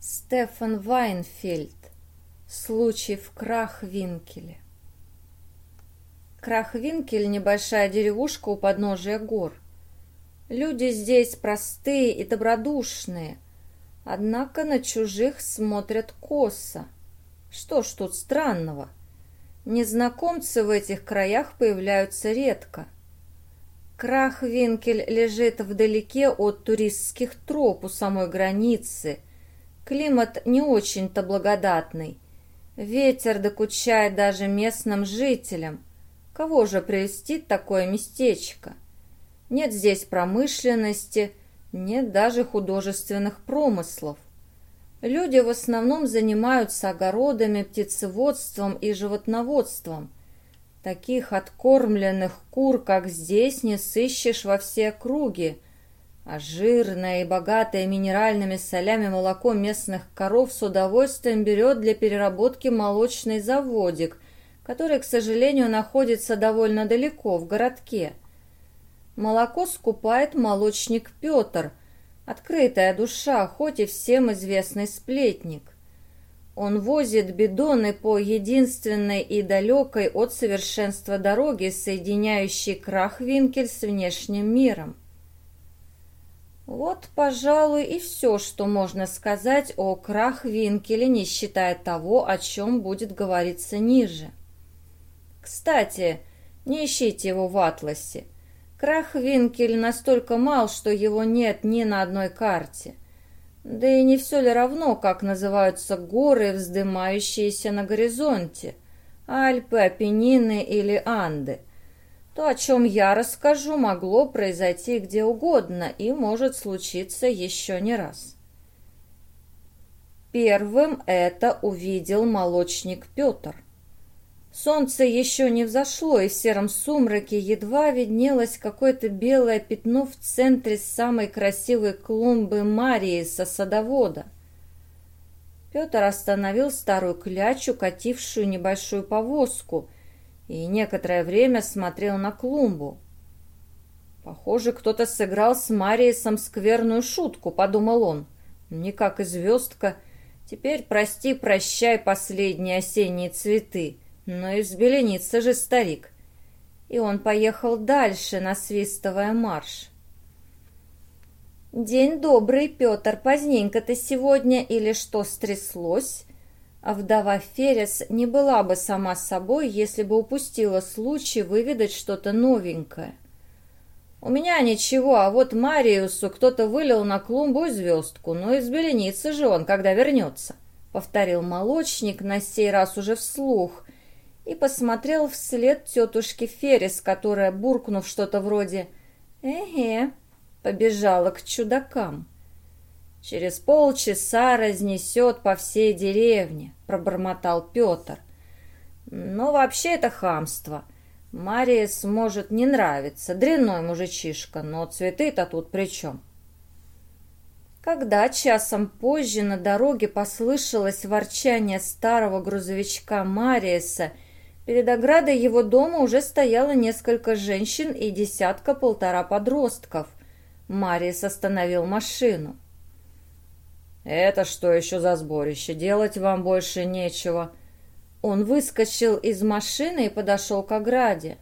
Стефан Вайнфельд. Случай в Крахвинкеле. Крахвинкель – небольшая деревушка у подножия гор. Люди здесь простые и добродушные, однако на чужих смотрят косо. Что ж тут странного? Незнакомцы в этих краях появляются редко. Крахвинкель лежит вдалеке от туристских троп у самой границы – Климат не очень-то благодатный. Ветер докучает даже местным жителям. Кого же прельстит такое местечко? Нет здесь промышленности, нет даже художественных промыслов. Люди в основном занимаются огородами, птицеводством и животноводством. Таких откормленных кур, как здесь, не сыщешь во все округи – а жирное и богатое минеральными солями молоко местных коров с удовольствием берет для переработки молочный заводик, который, к сожалению, находится довольно далеко, в городке. Молоко скупает молочник Петр, открытая душа, хоть и всем известный сплетник. Он возит бидоны по единственной и далекой от совершенства дороге, соединяющей Крахвинкель с внешним миром. Вот, пожалуй, и все, что можно сказать о Крахвинкеле, не считая того, о чем будет говориться ниже. Кстати, не ищите его в атласе. Крахвинкель настолько мал, что его нет ни на одной карте. Да и не все ли равно, как называются горы, вздымающиеся на горизонте? Альпы, Апеннины или Анды? То, о чем я расскажу, могло произойти где угодно и может случиться еще не раз. Первым это увидел молочник Петр. Солнце еще не взошло, и в сером сумраке едва виднелось какое-то белое пятно в центре самой красивой клумбы Марии со садовода. Петр остановил старую клячу, катившую небольшую повозку, и некоторое время смотрел на клумбу. «Похоже, кто-то сыграл с Мариесом скверную шутку», — подумал он. «Не как и звездка. Теперь прости-прощай последние осенние цветы, но и взбеленится же старик». И он поехал дальше, насвистывая марш. «День добрый, Петр, поздненько ты сегодня или что стряслось?» А вдова Ферес не была бы сама собой, если бы упустила случай выведать что-то новенькое. «У меня ничего, а вот Мариусу кто-то вылил на клумбу звездку, но из беленицы же он, когда вернется», — повторил молочник, на сей раз уже вслух, и посмотрел вслед тетушке Ферес, которая, буркнув что-то вроде «Эге», побежала к чудакам. Через полчаса разнесет по всей деревне, пробормотал Петр. Но вообще это хамство. Марии сможет не нравиться, дрянной мужичишка, но цветы-то тут при чем? Когда часом позже на дороге послышалось ворчание старого грузовичка Мариеса, перед оградой его дома уже стояло несколько женщин и десятка-полтора подростков. Мариес остановил машину. «Это что еще за сборище? Делать вам больше нечего». Он выскочил из машины и подошел к ограде.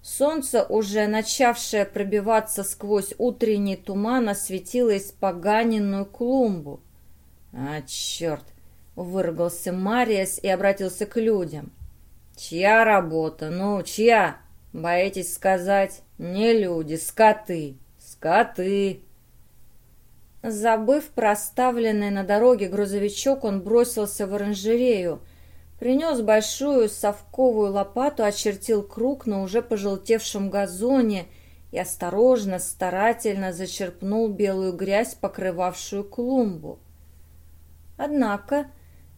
Солнце, уже начавшее пробиваться сквозь утренний туман, осветило испоганенную клумбу. «А, черт!» — выругался Мариас и обратился к людям. «Чья работа? Ну, чья? Боитесь сказать? Не люди, скоты! Скоты!» Забыв про оставленный на дороге грузовичок, он бросился в оранжерею, принес большую совковую лопату, очертил круг на уже пожелтевшем газоне и осторожно, старательно зачерпнул белую грязь, покрывавшую клумбу. Однако,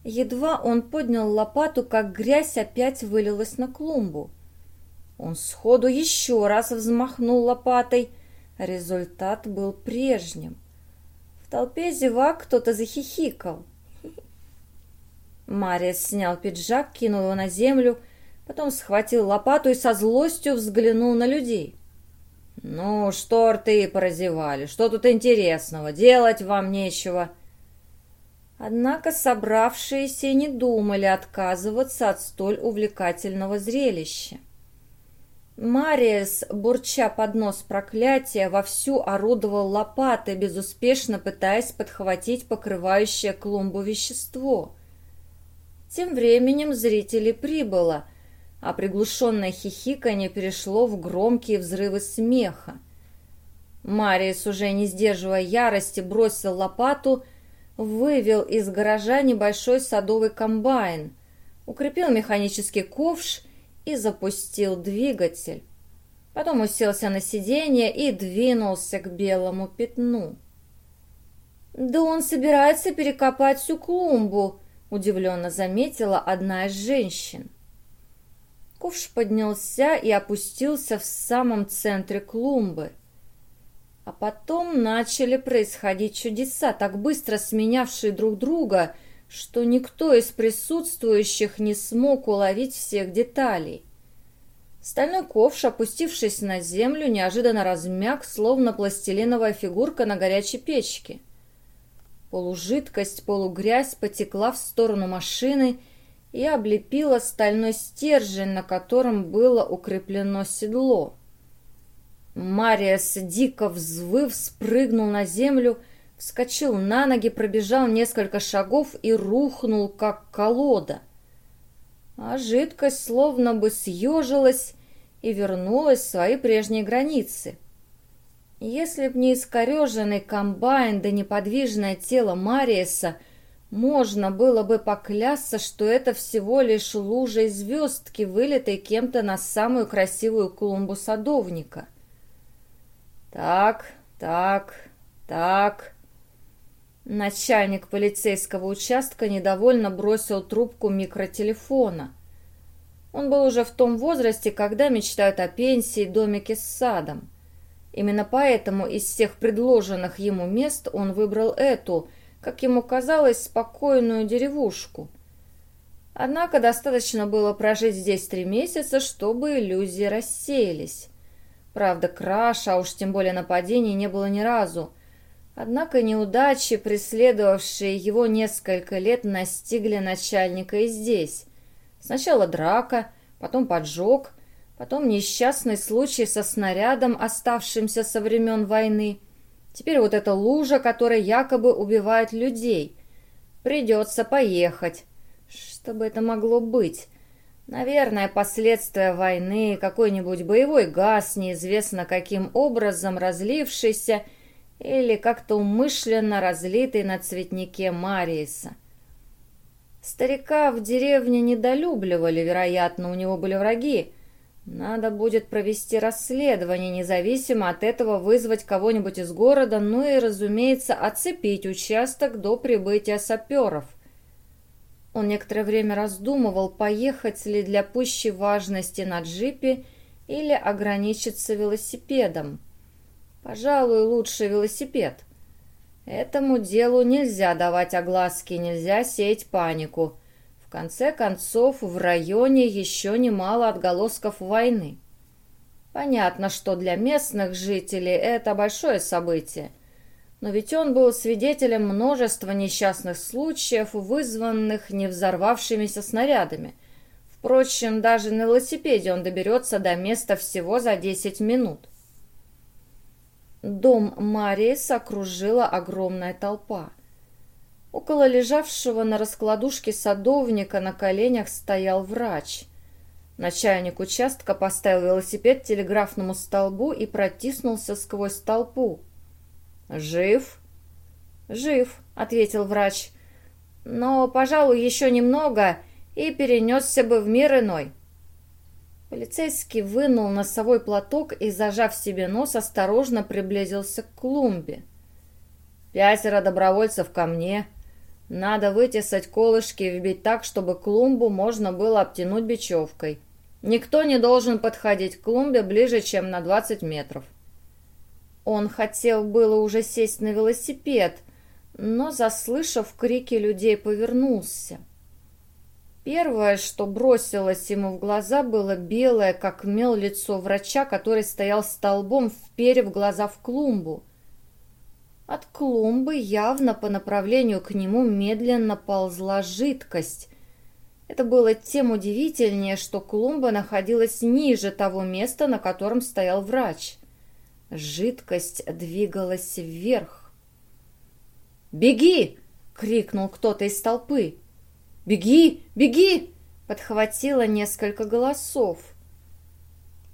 едва он поднял лопату, как грязь опять вылилась на клумбу. Он сходу еще раз взмахнул лопатой. Результат был прежним — в толпе зевак кто-то захихикал. Марис снял пиджак, кинул его на землю, потом схватил лопату и со злостью взглянул на людей. «Ну, что рты поразевали? Что тут интересного? Делать вам нечего». Однако собравшиеся не думали отказываться от столь увлекательного зрелища. Мариес, бурча под нос проклятия, вовсю орудовал лопатой, безуспешно пытаясь подхватить покрывающее клумбу вещество. Тем временем зрителей прибыло, а приглушенное хихиканье перешло в громкие взрывы смеха. Мариес, уже не сдерживая ярости, бросил лопату, вывел из гаража небольшой садовый комбайн, укрепил механический ковш и запустил двигатель. Потом уселся на сиденье и двинулся к белому пятну. «Да он собирается перекопать всю клумбу», — удивленно заметила одна из женщин. Ковш поднялся и опустился в самом центре клумбы. А потом начали происходить чудеса, так быстро сменявшие друг друга — что никто из присутствующих не смог уловить всех деталей. Стальной ковш, опустившись на землю, неожиданно размяк, словно пластилиновая фигурка на горячей печке. Полужидкость, полугрязь потекла в сторону машины и облепила стальной стержень, на котором было укреплено седло. Мариас, дико взвыв, спрыгнул на землю вскочил на ноги, пробежал несколько шагов и рухнул, как колода. А жидкость словно бы съежилась и вернулась в свои прежние границы. Если б не искореженный комбайн да неподвижное тело Мариеса, можно было бы поклясться, что это всего лишь лужа из звездки, вылитой кем-то на самую красивую клумбу садовника. Так, так, так... Начальник полицейского участка недовольно бросил трубку микротелефона. Он был уже в том возрасте, когда мечтают о пенсии, домике с садом. Именно поэтому из всех предложенных ему мест он выбрал эту, как ему казалось, спокойную деревушку. Однако достаточно было прожить здесь три месяца, чтобы иллюзии рассеялись. Правда, краша, а уж тем более нападений не было ни разу – Однако неудачи, преследовавшие его несколько лет, настигли начальника и здесь. Сначала драка, потом поджог, потом несчастный случай со снарядом, оставшимся со времен войны. Теперь вот эта лужа, которая якобы убивает людей. Придется поехать. Что бы это могло быть? Наверное, последствия войны, какой-нибудь боевой газ, неизвестно каким образом разлившийся – или как-то умышленно разлитый на цветнике Мариеса. Старика в деревне недолюбливали, вероятно, у него были враги. Надо будет провести расследование, независимо от этого вызвать кого-нибудь из города, ну и, разумеется, оцепить участок до прибытия саперов. Он некоторое время раздумывал, поехать ли для пущей важности на джипе или ограничиться велосипедом. Пожалуй, лучше велосипед. Этому делу нельзя давать огласки, нельзя сеять панику. В конце концов, в районе еще немало отголосков войны. Понятно, что для местных жителей это большое событие. Но ведь он был свидетелем множества несчастных случаев, вызванных не взорвавшимися снарядами. Впрочем, даже на велосипеде он доберется до места всего за 10 минут. Дом Мариес окружила огромная толпа. Около лежавшего на раскладушке садовника на коленях стоял врач. Начальник участка поставил велосипед телеграфному столбу и протиснулся сквозь толпу. «Жив?» «Жив», — ответил врач. «Но, пожалуй, еще немного и перенесся бы в мир иной». Полицейский вынул носовой платок и, зажав себе нос, осторожно приблизился к клумбе. «Пятеро добровольцев ко мне. Надо вытесать колышки и вбить так, чтобы клумбу можно было обтянуть бечевкой. Никто не должен подходить к клумбе ближе, чем на 20 метров». Он хотел было уже сесть на велосипед, но, заслышав крики людей, повернулся. Первое, что бросилось ему в глаза, было белое, как мел, лицо врача, который стоял столбом, вперев глаза в клумбу. От клумбы явно по направлению к нему медленно ползла жидкость. Это было тем удивительнее, что клумба находилась ниже того места, на котором стоял врач. Жидкость двигалась вверх. «Беги!» — крикнул кто-то из толпы. «Беги! Беги!» — подхватило несколько голосов.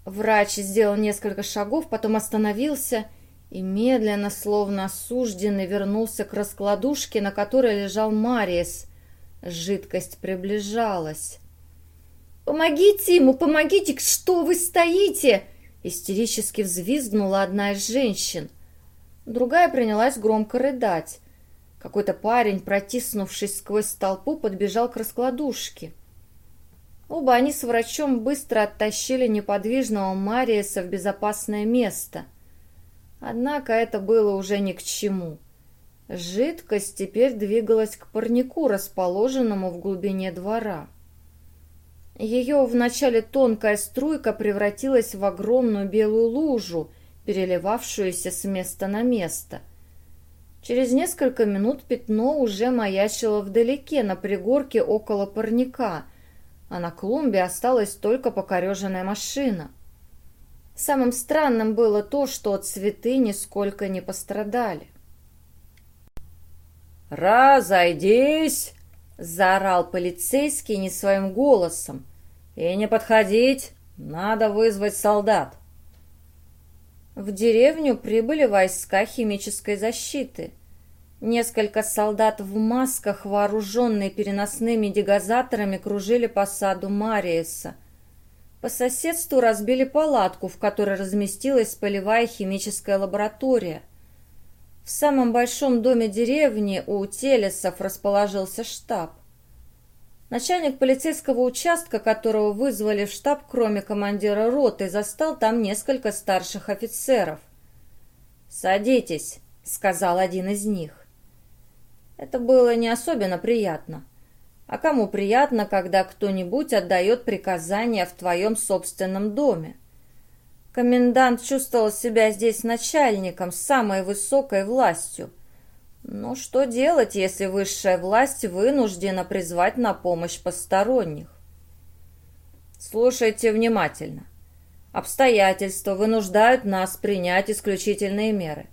Врач сделал несколько шагов, потом остановился и медленно, словно осужденный, вернулся к раскладушке, на которой лежал Мариес. Жидкость приближалась. «Помогите ему, помогите! Что вы стоите?» Истерически взвизгнула одна из женщин. Другая принялась громко рыдать. Какой-то парень, протиснувшись сквозь толпу, подбежал к раскладушке. Оба они с врачом быстро оттащили неподвижного Мариеса в безопасное место. Однако это было уже ни к чему. Жидкость теперь двигалась к парнику, расположенному в глубине двора. Ее вначале тонкая струйка превратилась в огромную белую лужу, переливавшуюся с места на место. Через несколько минут пятно уже маячило вдалеке, на пригорке около парника, а на клумбе осталась только покореженная машина. Самым странным было то, что цветы нисколько не пострадали. «Разойдись!» Заорал полицейский не своим голосом. «И не подходить! Надо вызвать солдат!» В деревню прибыли войска химической защиты. Несколько солдат в масках, вооруженные переносными дегазаторами, кружили по саду Мариеса. По соседству разбили палатку, в которой разместилась полевая химическая лаборатория – в самом большом доме деревни у Телесов расположился штаб. Начальник полицейского участка, которого вызвали в штаб, кроме командира роты, застал там несколько старших офицеров. «Садитесь», — сказал один из них. Это было не особенно приятно. А кому приятно, когда кто-нибудь отдает приказания в твоем собственном доме? Комендант чувствовал себя здесь начальником, с самой высокой властью. Но что делать, если высшая власть вынуждена призвать на помощь посторонних? Слушайте внимательно. Обстоятельства вынуждают нас принять исключительные меры.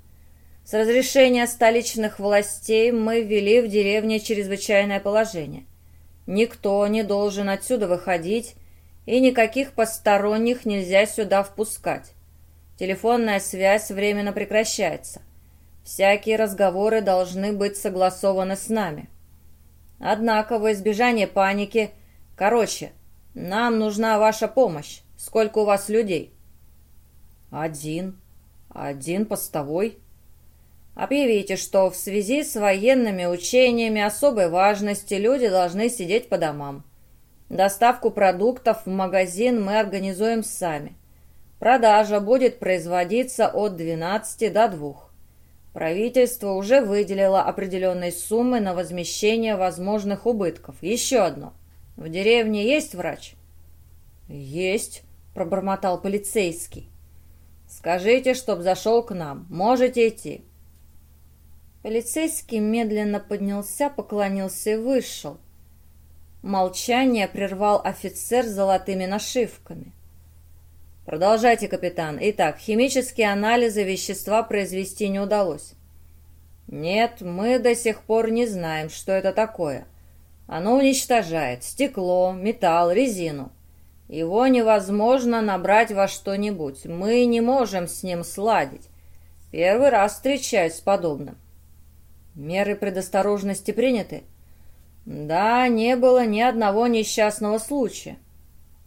С разрешения столичных властей мы ввели в деревне чрезвычайное положение. Никто не должен отсюда выходить и никаких посторонних нельзя сюда впускать. Телефонная связь временно прекращается. Всякие разговоры должны быть согласованы с нами. Однако, во избежание паники... Короче, нам нужна ваша помощь. Сколько у вас людей? Один. Один постовой. Объявите, что в связи с военными учениями особой важности люди должны сидеть по домам. Доставку продуктов в магазин мы организуем сами. Продажа будет производиться от 12 до 2. Правительство уже выделило определенные суммы на возмещение возможных убытков. Еще одно. В деревне есть врач? Есть, пробормотал полицейский. Скажите, чтоб зашел к нам. Можете идти. Полицейский медленно поднялся, поклонился и вышел. Молчание прервал офицер с золотыми нашивками. «Продолжайте, капитан. Итак, химические анализы вещества произвести не удалось». «Нет, мы до сих пор не знаем, что это такое. Оно уничтожает стекло, металл, резину. Его невозможно набрать во что-нибудь. Мы не можем с ним сладить. Первый раз встречаюсь с подобным». «Меры предосторожности приняты?» Да, не было ни одного несчастного случая.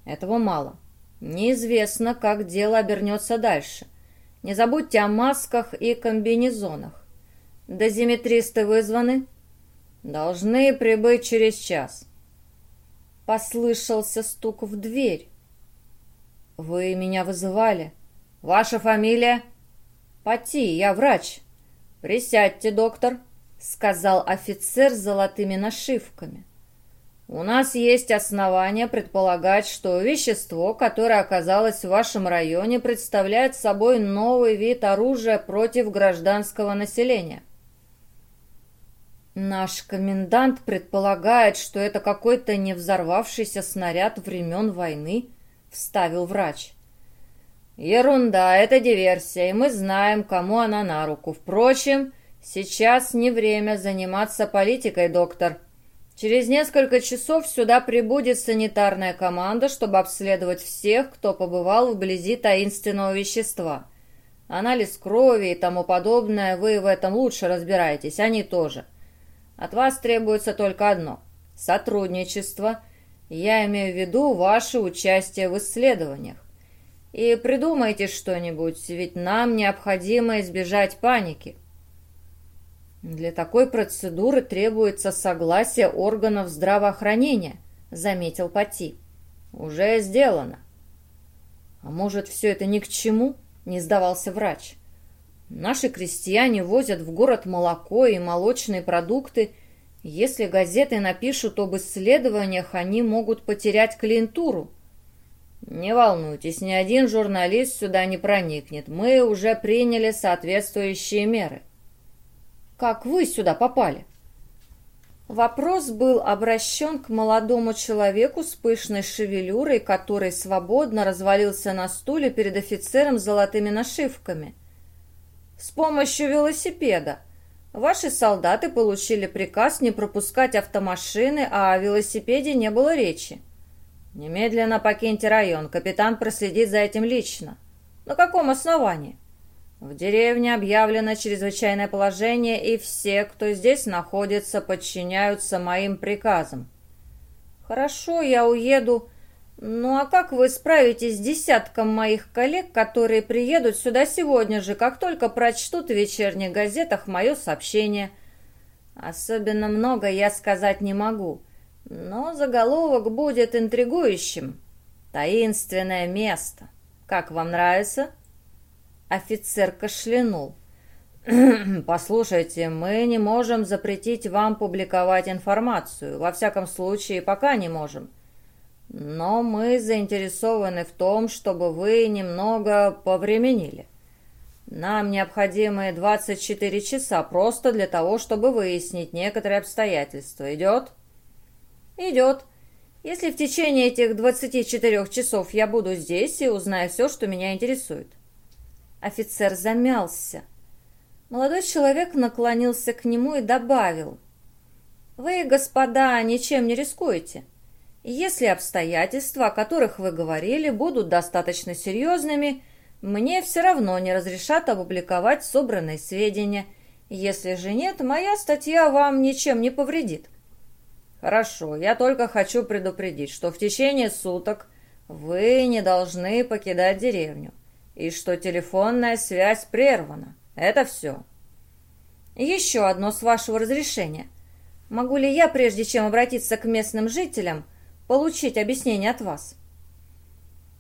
Этого мало. Неизвестно, как дело обернется дальше. Не забудьте о масках и комбинезонах. Дозиметристы вызваны? Должны прибыть через час. Послышался стук в дверь. Вы меня вызывали? Ваша фамилия? Пати, я врач. Присядьте, доктор сказал офицер с золотыми нашивками. У нас есть основания предполагать, что вещество, которое оказалось в вашем районе, представляет собой новый вид оружия против гражданского населения. Наш комендант предполагает, что это какой-то не взорвавшийся снаряд времен войны, вставил врач. Ерунда, это диверсия, и мы знаем, кому она на руку. Впрочем, сейчас не время заниматься политикой, доктор. Через несколько часов сюда прибудет санитарная команда, чтобы обследовать всех, кто побывал вблизи таинственного вещества. Анализ крови и тому подобное, вы в этом лучше разбираетесь, они тоже. От вас требуется только одно – сотрудничество. Я имею в виду ваше участие в исследованиях. И придумайте что-нибудь, ведь нам необходимо избежать паники. Для такой процедуры требуется согласие органов здравоохранения, заметил Пати. Уже сделано. А может, все это ни к чему? Не сдавался врач. Наши крестьяне возят в город молоко и молочные продукты. Если газеты напишут об исследованиях, они могут потерять клиентуру. Не волнуйтесь, ни один журналист сюда не проникнет. Мы уже приняли соответствующие меры. Как вы сюда попали? Вопрос был обращен к молодому человеку с пышной шевелюрой, который свободно развалился на стуле перед офицером с золотыми нашивками. С помощью велосипеда. Ваши солдаты получили приказ не пропускать автомашины, а о велосипеде не было речи. «Немедленно покиньте район. Капитан проследит за этим лично». «На каком основании?» «В деревне объявлено чрезвычайное положение, и все, кто здесь находится, подчиняются моим приказам». «Хорошо, я уеду. Ну а как вы справитесь с десятком моих коллег, которые приедут сюда сегодня же, как только прочтут в вечерних газетах мое сообщение?» «Особенно много я сказать не могу». Но заголовок будет интригующим. Таинственное место. Как вам нравится? Офицер кашлянул. «Послушайте, мы не можем запретить вам публиковать информацию. Во всяком случае, пока не можем. Но мы заинтересованы в том, чтобы вы немного повременили. Нам необходимы 24 часа просто для того, чтобы выяснить некоторые обстоятельства. Идет?» «Идет. Если в течение этих 24 часов я буду здесь и узнаю все, что меня интересует». Офицер замялся. Молодой человек наклонился к нему и добавил. «Вы, господа, ничем не рискуете. Если обстоятельства, о которых вы говорили, будут достаточно серьезными, мне все равно не разрешат опубликовать собранные сведения. Если же нет, моя статья вам ничем не повредит. Хорошо, я только хочу предупредить, что в течение суток вы не должны покидать деревню и что телефонная связь прервана. Это все. Еще одно с вашего разрешения. Могу ли я, прежде чем обратиться к местным жителям, получить объяснение от вас?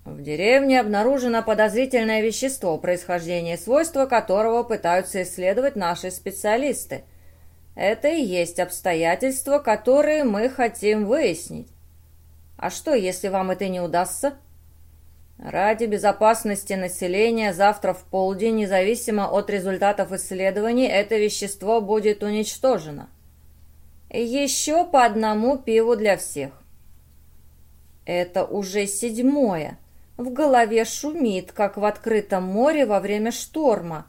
В деревне обнаружено подозрительное вещество, происхождение и свойства которого пытаются исследовать наши специалисты – это и есть обстоятельства, которые мы хотим выяснить. А что, если вам это не удастся? Ради безопасности населения завтра в полдень, независимо от результатов исследований, это вещество будет уничтожено. Еще по одному пиву для всех. Это уже седьмое. В голове шумит, как в открытом море во время шторма.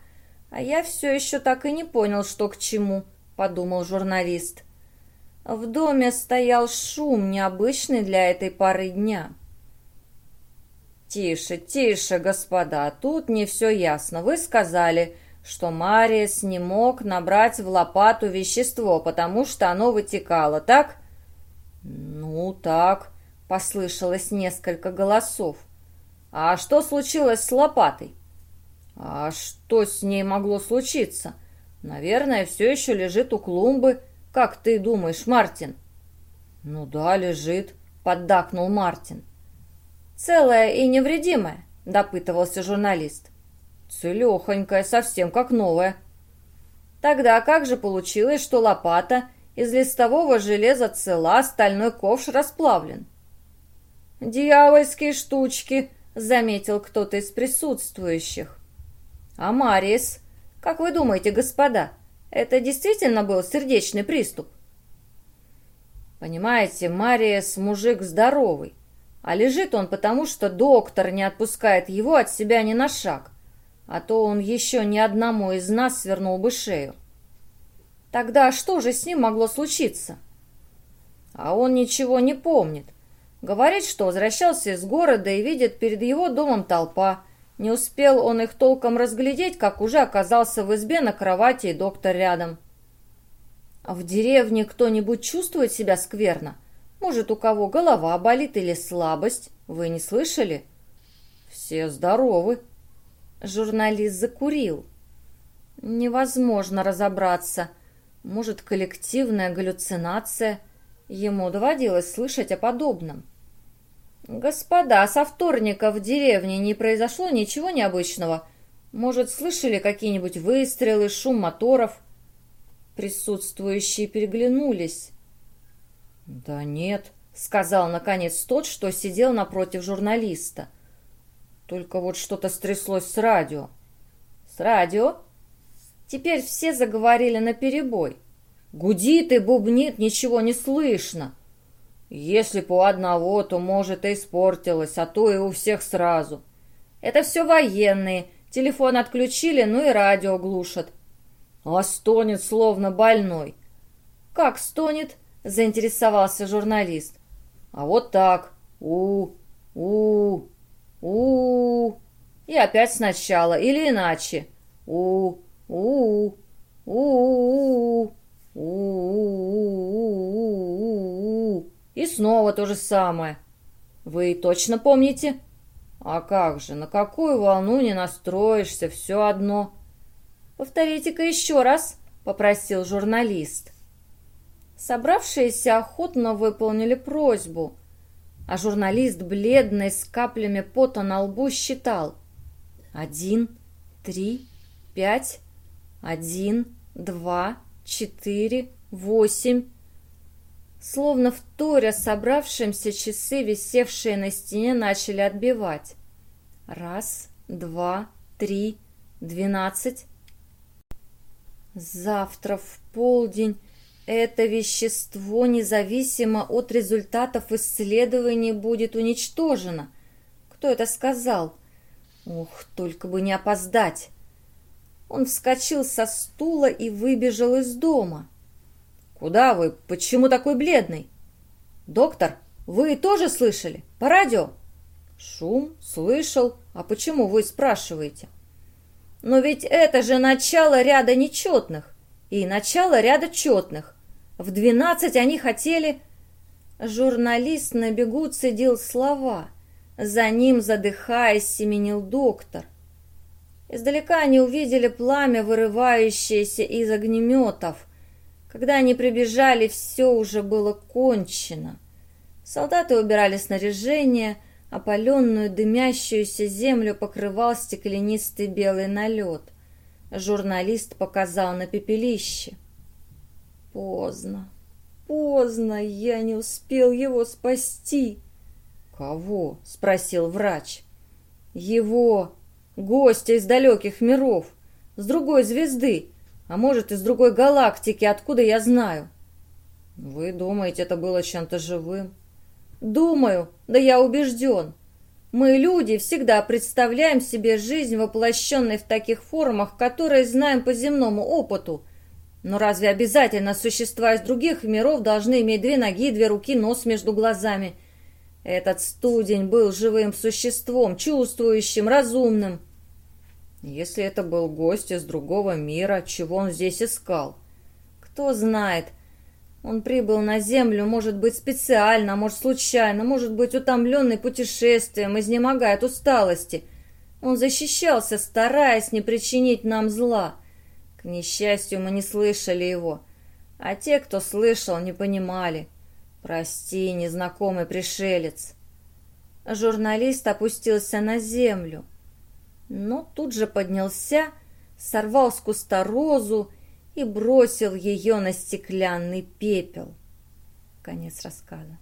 А я все еще так и не понял, что к чему. — подумал журналист. В доме стоял шум, необычный для этой поры дня. «Тише, тише, господа, тут не все ясно. Вы сказали, что Мариес не мог набрать в лопату вещество, потому что оно вытекало, так?» «Ну, так», — послышалось несколько голосов. «А что случилось с лопатой?» «А что с ней могло случиться?» Наверное, все еще лежит у клумбы. Как ты думаешь, Мартин?» «Ну да, лежит», — поддакнул Мартин. «Целая и невредимая», — допытывался журналист. «Целехонькая, совсем как новая». «Тогда как же получилось, что лопата Из листового железа цела, стальной ковш расплавлен. «Дьявольские штучки», — заметил кто-то из присутствующих. «А Марис, как вы думаете, господа, это действительно был сердечный приступ?» Понимаете, Мариес мужик здоровый, а лежит он потому, что доктор не отпускает его от себя ни на шаг, а то он еще ни одному из нас свернул бы шею. Тогда что же с ним могло случиться? А он ничего не помнит. Говорит, что возвращался из города и видит перед его домом толпа. Не успел он их толком разглядеть, как уже оказался в избе на кровати и доктор рядом. А в деревне кто-нибудь чувствует себя скверно? Может, у кого голова болит или слабость? Вы не слышали? Все здоровы. Журналист закурил. Невозможно разобраться. Может, коллективная галлюцинация? Ему доводилось слышать о подобном. «Господа, со вторника в деревне не произошло ничего необычного. Может, слышали какие-нибудь выстрелы, шум моторов?» Присутствующие переглянулись. «Да нет», — сказал наконец тот, что сидел напротив журналиста. «Только вот что-то стряслось с радио». «С радио?» Теперь все заговорили наперебой. «Гудит и бубнит, ничего не слышно». «Если по одного, то, может, и испортилось, а то и у всех сразу». «Это все военные. Телефон отключили, ну и радио глушат а стонет, словно больной. «Как стонет?» – заинтересовался журналист. «А вот так. у у у И опять сначала, или иначе. у у у у у И снова то же самое. Вы точно помните? А как же, на какую волну не настроишься, все одно. «Повторите-ка еще раз», — попросил журналист. Собравшиеся охотно выполнили просьбу, а журналист, бледный, с каплями пота на лбу, считал. «Один, три, пять, один, два, четыре, восемь». Словно в торе собравшимся часы, висевшие на стене, начали отбивать. Раз, два, три, двенадцать, Завтра в полдень это вещество, независимо от результатов исследований, будет уничтожено. Кто это сказал? Ох, только бы не опоздать. Он вскочил со стула и выбежал из дома. «Куда вы? Почему такой бледный?» «Доктор, вы тоже слышали? По радио?» «Шум? Слышал. А почему вы спрашиваете?» Но ведь это же начало ряда нечетных и начало ряда четных. В двенадцать они хотели... Журналист на бегу цедил слова. За ним, задыхаясь, семенил доктор. Издалека они увидели пламя, вырывающееся из огнеметов. Когда они прибежали, все уже было кончено. Солдаты убирали снаряжение, Опаленную дымящуюся землю покрывал стеклянистый белый налет. Журналист показал на пепелище. Поздно, поздно, я не успел его спасти. «Кого?» — спросил врач. «Его, гостя из далеких миров, с другой звезды, а может, из другой галактики, откуда я знаю». «Вы думаете, это было чем-то живым?» Думаю, да я убежден. Мы, люди, всегда представляем себе жизнь, воплощенной в таких формах, которые знаем по земному опыту. Но разве обязательно существа из других миров должны иметь две ноги, две руки, нос между глазами? Этот студень был живым существом, чувствующим, разумным. Если это был гость из другого мира, чего он здесь искал? Кто знает, — он прибыл на Землю, может быть, специально, может, случайно, может быть, утомленный путешествием, изнемогая от усталости. Он защищался, стараясь не причинить нам зла. К несчастью, мы не слышали его. А те, кто слышал, не понимали. Прости, незнакомый пришелец. Журналист опустился на землю. Но тут же поднялся, сорвал с куста розу и бросил ее на стеклянный пепел. Конец рассказа.